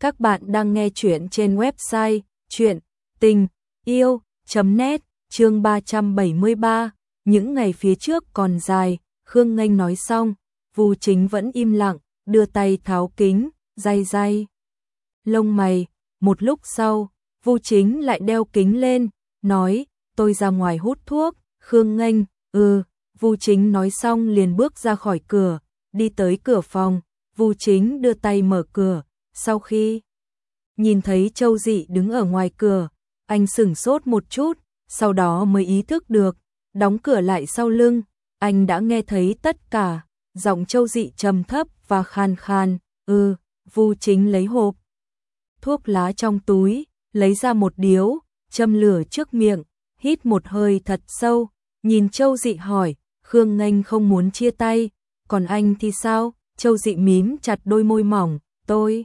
Các bạn đang nghe chuyện trên website chuyện tình yêu.net chương 373. Những ngày phía trước còn dài, Khương Nganh nói xong, Vu Chính vẫn im lặng, đưa tay tháo kính, day day. Lông mày, một lúc sau, Vu Chính lại đeo kính lên, nói, tôi ra ngoài hút thuốc, Khương Nganh, ừ, Vu Chính nói xong liền bước ra khỏi cửa, đi tới cửa phòng, Vu Chính đưa tay mở cửa, sau khi nhìn thấy Châu Dị đứng ở ngoài cửa, anh sửng sốt một chút, sau đó mới ý thức được, đóng cửa lại sau lưng, anh đã nghe thấy tất cả, giọng Châu Dị trầm thấp và khan khan, "Ừ." Vu Chính lấy hộp thuốc lá trong túi, lấy ra một điếu, châm lửa trước miệng, hít một hơi thật sâu, nhìn Châu Dị hỏi, Khương Nghênh không muốn chia tay, còn anh thì sao? Châu Dị mím chặt đôi môi mỏng, tôi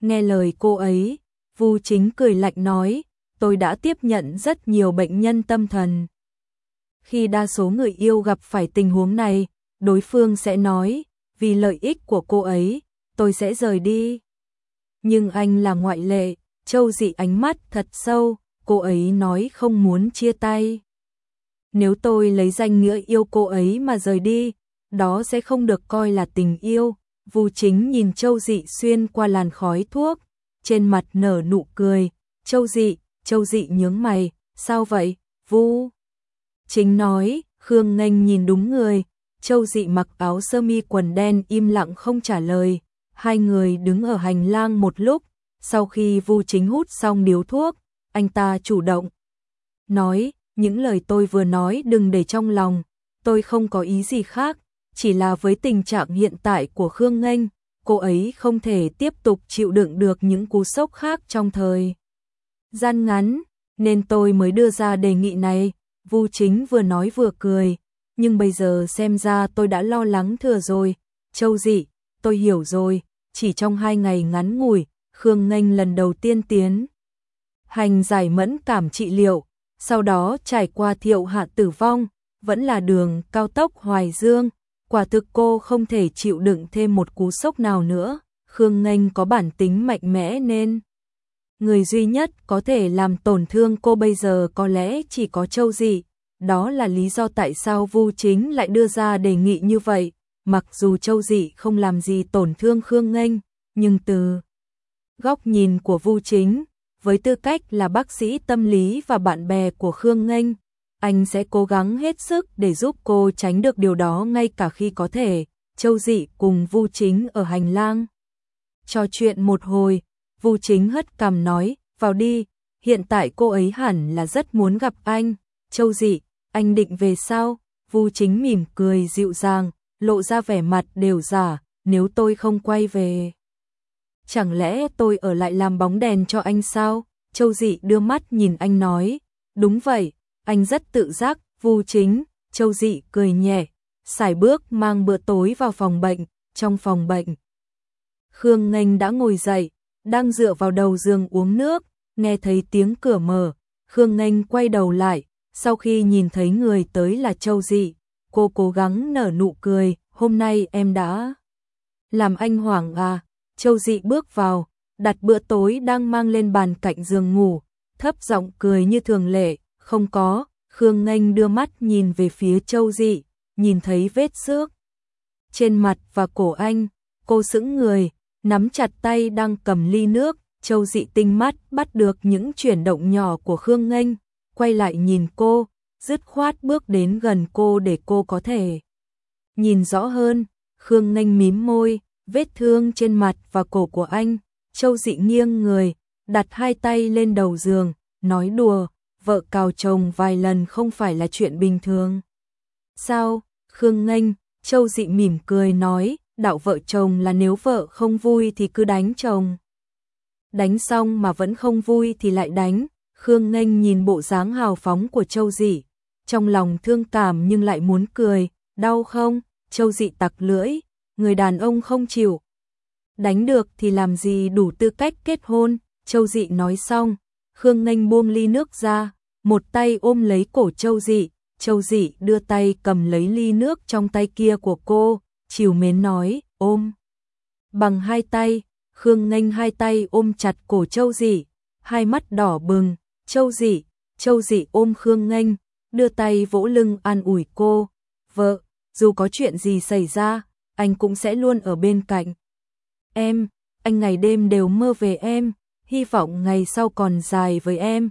nghe lời cô ấy, Vu Chính cười lạnh nói, tôi đã tiếp nhận rất nhiều bệnh nhân tâm thần. Khi đa số người yêu gặp phải tình huống này, đối phương sẽ nói, vì lợi ích của cô ấy, tôi sẽ rời đi. Nhưng anh là ngoại lệ, Châu Dị ánh mắt thật sâu, cô ấy nói không muốn chia tay. Nếu tôi lấy danh nghĩa yêu cô ấy mà rời đi, đó sẽ không được coi là tình yêu. Vu Chính nhìn Châu Dị xuyên qua làn khói thuốc, trên mặt nở nụ cười. Châu Dị, Châu Dị nhướng mày, sao vậy? Vu Chính nói, Khương Nghênh nhìn đúng người. Châu Dị mặc áo sơ mi quần đen im lặng không trả lời. Hai người đứng ở hành lang một lúc, sau khi Vu Chính hút xong điếu thuốc, anh ta chủ động nói, những lời tôi vừa nói đừng để trong lòng, tôi không có ý gì khác, chỉ là với tình trạng hiện tại của Khương Nghênh, cô ấy không thể tiếp tục chịu đựng được những cú sốc khác trong thời gian ngắn, nên tôi mới đưa ra đề nghị này. Vu Chính vừa nói vừa cười, nhưng bây giờ xem ra tôi đã lo lắng thừa rồi. Châu dị, tôi hiểu rồi, chỉ trong hai ngày ngắn ngủi, Khương Nghênh lần đầu tiên tiến. Hành giải mẫn cảm trị liệu, sau đó trải qua thiệu hạ tử vong, vẫn là đường cao tốc Hoài Dương, quả thực cô không thể chịu đựng thêm một cú sốc nào nữa, Khương Nghênh có bản tính mạnh mẽ nên người duy nhất có thể làm tổn thương cô bây giờ có lẽ chỉ có Châu Dị, đó là lý do tại sao Vu Chính lại đưa ra đề nghị như vậy, mặc dù Châu Dị không làm gì tổn thương Khương Nghênh, nhưng từ góc nhìn của Vu Chính, với tư cách là bác sĩ tâm lý và bạn bè của Khương Nghênh, anh sẽ cố gắng hết sức để giúp cô tránh được điều đó ngay cả khi có thể. Châu Dị cùng Vu Chính ở hành lang. Trò chuyện một hồi, Vu Chính hất cằm nói, vào đi, hiện tại cô ấy hẳn là rất muốn gặp anh. Châu Dị, anh định về sao? Vu Chính mỉm cười dịu dàng, lộ ra vẻ mặt đều giả, nếu tôi không quay về. Chẳng lẽ tôi ở lại làm bóng đèn cho anh sao? Châu Dị đưa mắt nhìn anh nói, đúng vậy, anh rất tự giác, vu chính, Châu Dị cười nhẹ, xài bước mang bữa tối vào phòng bệnh, trong phòng bệnh. Khương Nghênh đã ngồi dậy, đang dựa vào đầu giường uống nước, nghe thấy tiếng cửa mở, Khương Nghênh quay đầu lại, sau khi nhìn thấy người tới là Châu Dị, cô cố gắng nở nụ cười, hôm nay em đã làm anh hoảng à, Châu Dị bước vào, đặt bữa tối đang mang lên bàn cạnh giường ngủ, thấp giọng cười như thường lệ, không có, Khương Nghênh đưa mắt nhìn về phía Châu Dị, nhìn thấy vết xước trên mặt và cổ anh, cô sững người, nắm chặt tay đang cầm ly nước, Châu Dị tinh mắt bắt được những chuyển động nhỏ của Khương Nghênh, quay lại nhìn cô, dứt khoát bước đến gần cô để cô có thể nhìn rõ hơn, Khương Nghênh mím môi, vết thương trên mặt và cổ của anh, Châu Dị nghiêng người, đặt hai tay lên đầu giường, nói đùa, vợ cào chồng vài lần không phải là chuyện bình thường. Sao? Khương Nghênh, Châu Dị mỉm cười nói, đạo vợ chồng là nếu vợ không vui thì cứ đánh chồng. Đánh xong mà vẫn không vui thì lại đánh, Khương Nghênh nhìn bộ dáng hào phóng của Châu Dị, trong lòng thương cảm nhưng lại muốn cười, đau không? Châu Dị tặc lưỡi, người đàn ông không chịu. Đánh được thì làm gì đủ tư cách kết hôn, Châu Dị nói xong, Khương Nghênh buông ly nước ra, một tay ôm lấy cổ Châu Dị, Châu Dị đưa tay cầm lấy ly nước trong tay kia của cô, chiều mến nói, ôm. Bằng hai tay, Khương Nghênh hai tay ôm chặt cổ Châu Dị, hai mắt đỏ bừng, Châu Dị, Châu Dị ôm Khương Nghênh, đưa tay vỗ lưng an ủi cô, "Vợ, dù có chuyện gì xảy ra, anh cũng sẽ luôn ở bên cạnh em, anh ngày đêm đều mơ về em, hy vọng ngày sau còn dài với em."